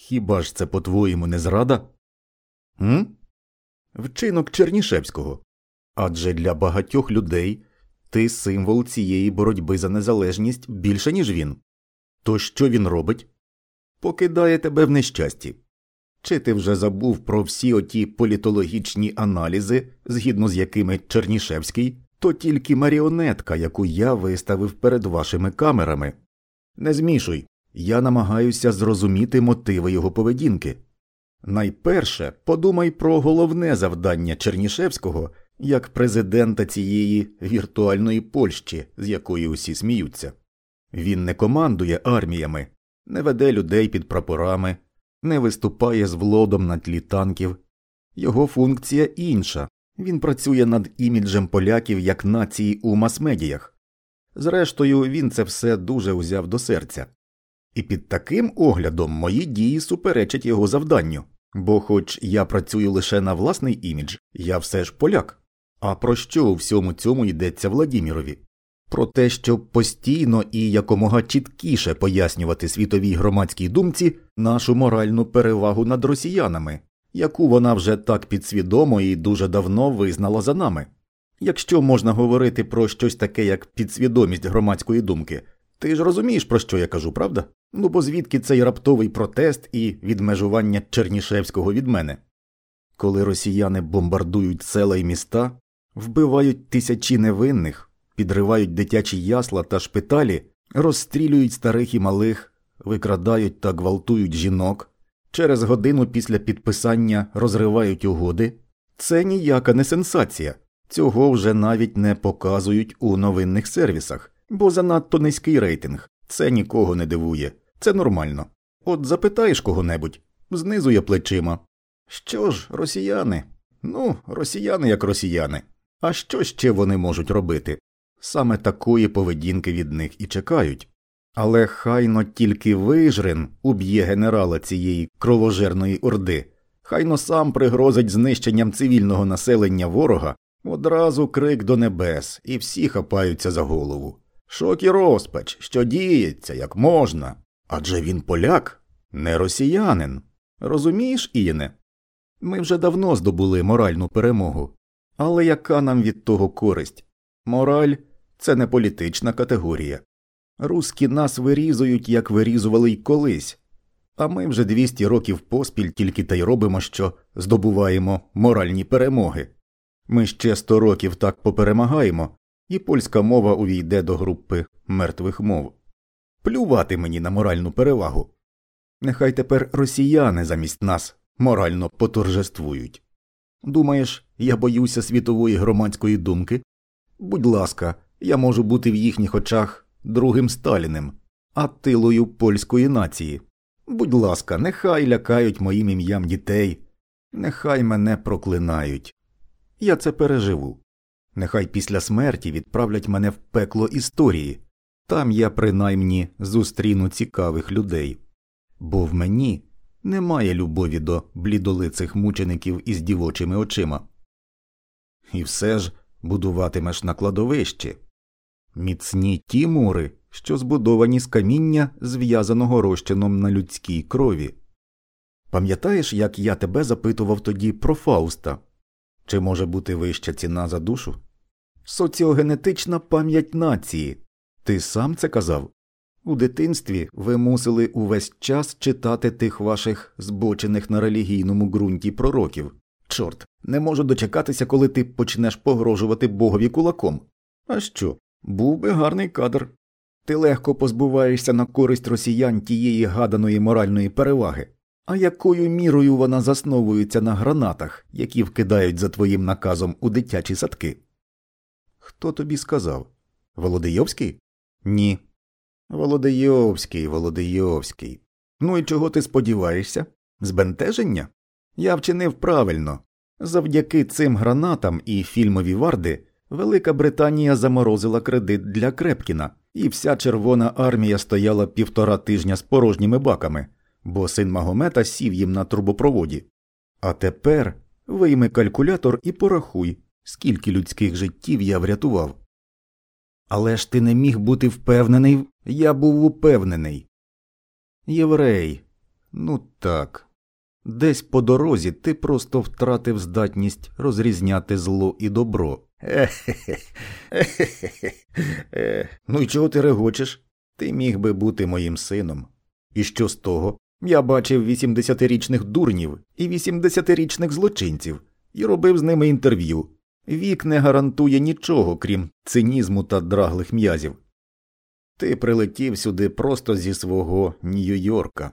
Хіба ж це, по-твоєму, не зрада? М? Вчинок Чернішевського. Адже для багатьох людей ти символ цієї боротьби за незалежність більше, ніж він. То що він робить? Покидає тебе в нещасті. Чи ти вже забув про всі оті політологічні аналізи, згідно з якими Чернішевський, то тільки маріонетка, яку я виставив перед вашими камерами. Не змішуй, я намагаюся зрозуміти мотиви його поведінки. Найперше подумай про головне завдання Чернішевського як президента цієї віртуальної Польщі, з якої усі сміються. Він не командує арміями, не веде людей під прапорами, не виступає з влодом на тлі танків. Його функція інша він працює над іміджем поляків як нації у мас-медіях. Зрештою, він це все дуже узяв до серця. І під таким оглядом мої дії суперечать його завданню, бо, хоч я працюю лише на власний імідж, я все ж поляк. А про що у всьому цьому йдеться Владімірові? Про те, щоб постійно і якомога чіткіше пояснювати світовій громадській думці нашу моральну перевагу над росіянами, яку вона вже так підсвідомо і дуже давно визнала за нами. Якщо можна говорити про щось таке, як підсвідомість громадської думки, ти ж розумієш, про що я кажу, правда? Ну бо звідки цей раптовий протест і відмежування Чернішевського від мене? Коли росіяни бомбардують села і міста, вбивають тисячі невинних, підривають дитячі ясла та шпиталі, розстрілюють старих і малих, викрадають та гвалтують жінок, через годину після підписання розривають угоди, це ніяка не сенсація. Цього вже навіть не показують у новинних сервісах, бо занадто низький рейтинг. Це нікого не дивує, це нормально. От запитаєш кого-небудь, знизу я плечима. Що ж, росіяни? Ну, росіяни як росіяни. А що ще вони можуть робити? Саме такої поведінки від них і чекають. Але хайно тільки вижрин уб'є генерала цієї кровожерної орди, хайно сам пригрозить знищенням цивільного населення ворога, одразу крик до небес, і всі хапаються за голову. Шок і розпач, що діється, як можна. Адже він поляк, не росіянин. Розумієш, Ієне? Ми вже давно здобули моральну перемогу. Але яка нам від того користь? Мораль це не політична категорія. Руські нас вирізують, як вирізували й колись, а ми вже 200 років поспіль тільки та й робимо, що здобуваємо моральні перемоги. Ми ще 100 років так поперемагаємо, і польська мова увійде до групи мертвих мов. Плювати мені на моральну перевагу. Нехай тепер росіяни замість нас морально поторжествують. Думаєш, я боюся світової громадської думки? Будь ласка, я можу бути в їхніх очах другим Сталіним, Аттилою польської нації. Будь ласка, нехай лякають моїм ім'ям дітей, нехай мене проклинають. Я це переживу. Нехай після смерті відправлять мене в пекло історії, там я принаймні зустріну цікавих людей, бо в мені немає любові до блідолицих мучеників із дівочими очима. І все ж будуватимеш на кладовищі міцні ті мури, що збудовані з каміння, зв'язаного розчином на людській крові. Пам'ятаєш, як я тебе запитував тоді про Фауста? Чи може бути вища ціна за душу? Соціогенетична пам'ять нації. Ти сам це казав? У дитинстві ви мусили увесь час читати тих ваших збочених на релігійному ґрунті пророків. Чорт, не можу дочекатися, коли ти почнеш погрожувати богові кулаком. А що? Був би гарний кадр. Ти легко позбуваєшся на користь росіян тієї гаданої моральної переваги. А якою мірою вона засновується на гранатах, які вкидають за твоїм наказом у дитячі садки? Хто тобі сказав? Володийовський? Ні. Володийовський, Володийовський. Ну і чого ти сподіваєшся? Збентеження? Я вчинив правильно. Завдяки цим гранатам і фільмові варди Велика Британія заморозила кредит для Крепкіна, і вся Червона армія стояла півтора тижня з порожніми баками, бо син Магомета сів їм на трубопроводі. А тепер вийми калькулятор і порахуй, скільки людських життів я врятував. Але ж ти не міг бути впевнений, я був упевнений. Єврей, Ну так. Десь по дорозі ти просто втратив здатність розрізняти зло і добро. Ну і чого ти регочеш? Ти міг би бути моїм сином. І що з того? Я бачив 80-річних дурнів і 80-річних злочинців і робив з ними інтерв'ю. Вік не гарантує нічого, крім цинізму та драглих м'язів. Ти прилетів сюди просто зі свого Нью-Йорка.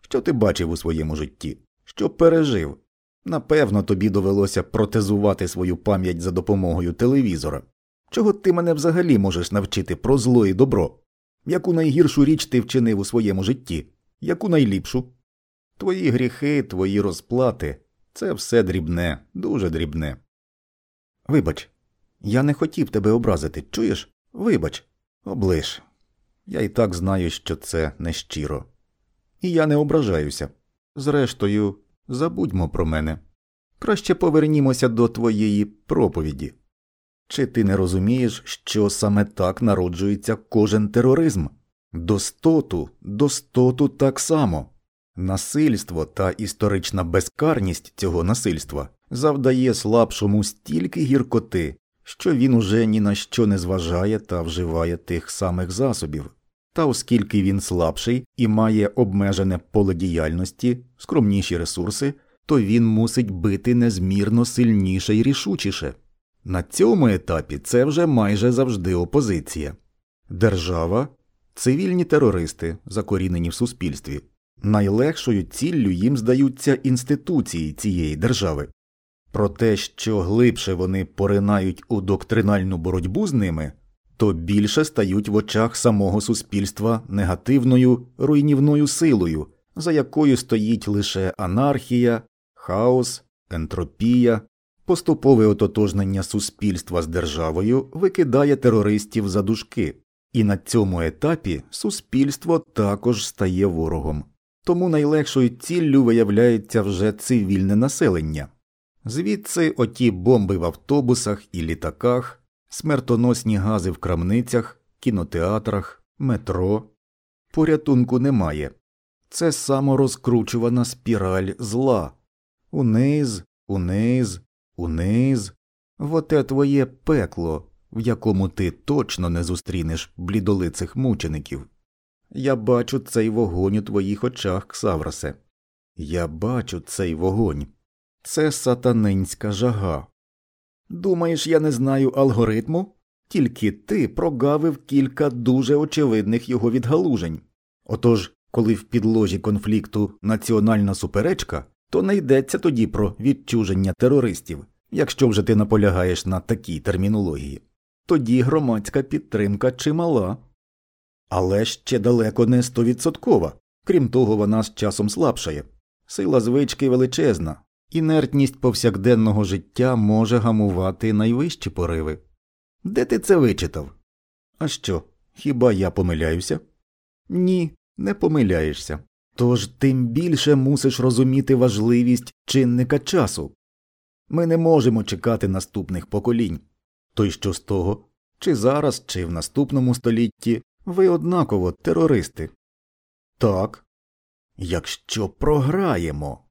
Що ти бачив у своєму житті? Що пережив? Напевно, тобі довелося протезувати свою пам'ять за допомогою телевізора. Чого ти мене взагалі можеш навчити про зло і добро? Яку найгіршу річ ти вчинив у своєму житті? Яку найліпшу? Твої гріхи, твої розплати це все дрібне, дуже дрібне. Вибач, я не хотів тебе образити, чуєш? Вибач, облиш. Я і так знаю, що це нещиро. І я не ображаюся. Зрештою, забудьмо про мене. Краще повернімося до твоєї проповіді. Чи ти не розумієш, що саме так народжується кожен тероризм? Достоту, достоту так само. Насильство та історична безкарність цього насильства завдає слабшому стільки гіркоти, що він уже ні на що не зважає та вживає тих самих засобів. Та оскільки він слабший і має обмежене поле діяльності, скромніші ресурси, то він мусить бити незмірно сильніше і рішучіше. На цьому етапі це вже майже завжди опозиція. Держава цивільні терористи, закорінені в суспільстві. Найлегшою ціллю їм здаються інституції цієї держави. Про те, що глибше вони поринають у доктринальну боротьбу з ними, то більше стають в очах самого суспільства негативною руйнівною силою, за якою стоїть лише анархія, хаос, ентропія, поступове ототожнення суспільства з державою викидає терористів за дужки, і на цьому етапі суспільство також стає ворогом. Тому найлегшою ціллю виявляється вже цивільне населення. Звідси оті бомби в автобусах і літаках, смертоносні гази в крамницях, кінотеатрах, метро. Порятунку немає. Це саморозкручувана спіраль зла. Униз, униз, униз. Воте твоє пекло, в якому ти точно не зустрінеш блідолицих мучеників. Я бачу цей вогонь у твоїх очах, Ксавросе. Я бачу цей вогонь. Це сатанинська жага. Думаєш, я не знаю алгоритму? Тільки ти прогавив кілька дуже очевидних його відгалужень. Отож, коли в підложі конфлікту національна суперечка, то не йдеться тоді про відчуження терористів, якщо вже ти наполягаєш на такій термінології. Тоді громадська підтримка чимала але ще далеко не стовідсоткова, крім того, вона з часом слабшає. Сила звички величезна, інертність повсякденного життя може гамувати найвищі пориви. Де ти це вичитав? А що, хіба я помиляюся? Ні, не помиляєшся. Тож тим більше мусиш розуміти важливість чинника часу. Ми не можемо чекати наступних поколінь. То й що з того, чи зараз, чи в наступному столітті ви однаково терористи. Так. Якщо програємо.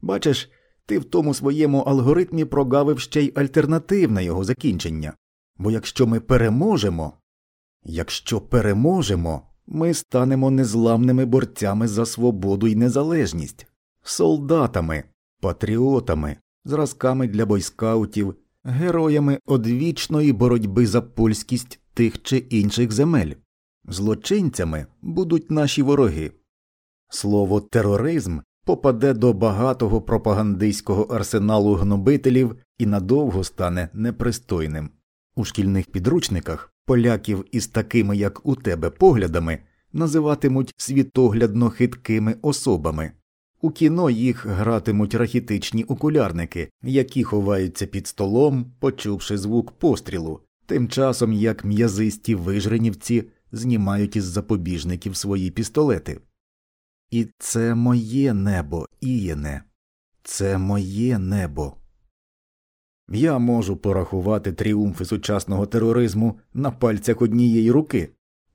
Бачиш, ти в тому своєму алгоритмі прогавив ще й альтернативне його закінчення. Бо якщо ми переможемо, якщо переможемо, ми станемо незламними борцями за свободу і незалежність, солдатами, патріотами, зразками для бойскаутів, героями одвічної боротьби за польськість тих чи інших земель. Злочинцями будуть наші вороги. Слово тероризм попаде до багатого пропагандистського арсеналу гнобителів і надовго стане непристойним. У шкільних підручниках поляків із такими, як у тебе, поглядами називатимуть світоглядно хиткими особами. У кіно їх гратимуть рахітичні окулярники, які ховаються під столом, почувши звук пострілу, тим часом як м'язисті вижренівці знімають із запобіжників свої пістолети. І це моє небо, Ієне, це моє небо. Я можу порахувати тріумфи сучасного тероризму на пальцях однієї руки.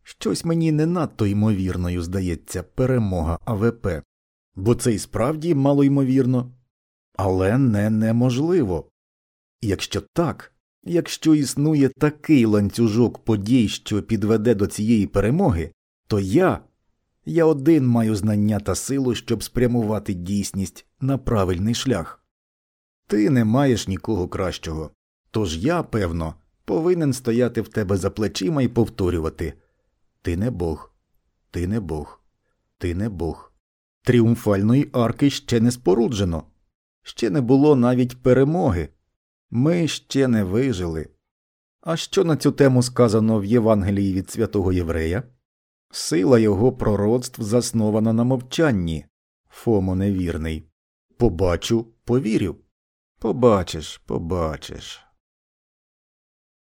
Щось мені не надто ймовірною здається перемога АВП. Бо це і справді малоймовірно, але не неможливо. Якщо так, якщо існує такий ланцюжок подій, що підведе до цієї перемоги, то я, я один маю знання та силу, щоб спрямувати дійсність на правильний шлях. Ти не маєш нікого кращого, тож я, певно, повинен стояти в тебе за плечима і повторювати Ти не Бог, ти не Бог, ти не Бог. Тріумфальної арки ще не споруджено, ще не було навіть перемоги. Ми ще не вижили. А що на цю тему сказано в Євангелії від святого Єврея? Сила його пророцтв заснована на мовчанні. Фомо невірний. Побачу, повірю. Побачиш, побачиш.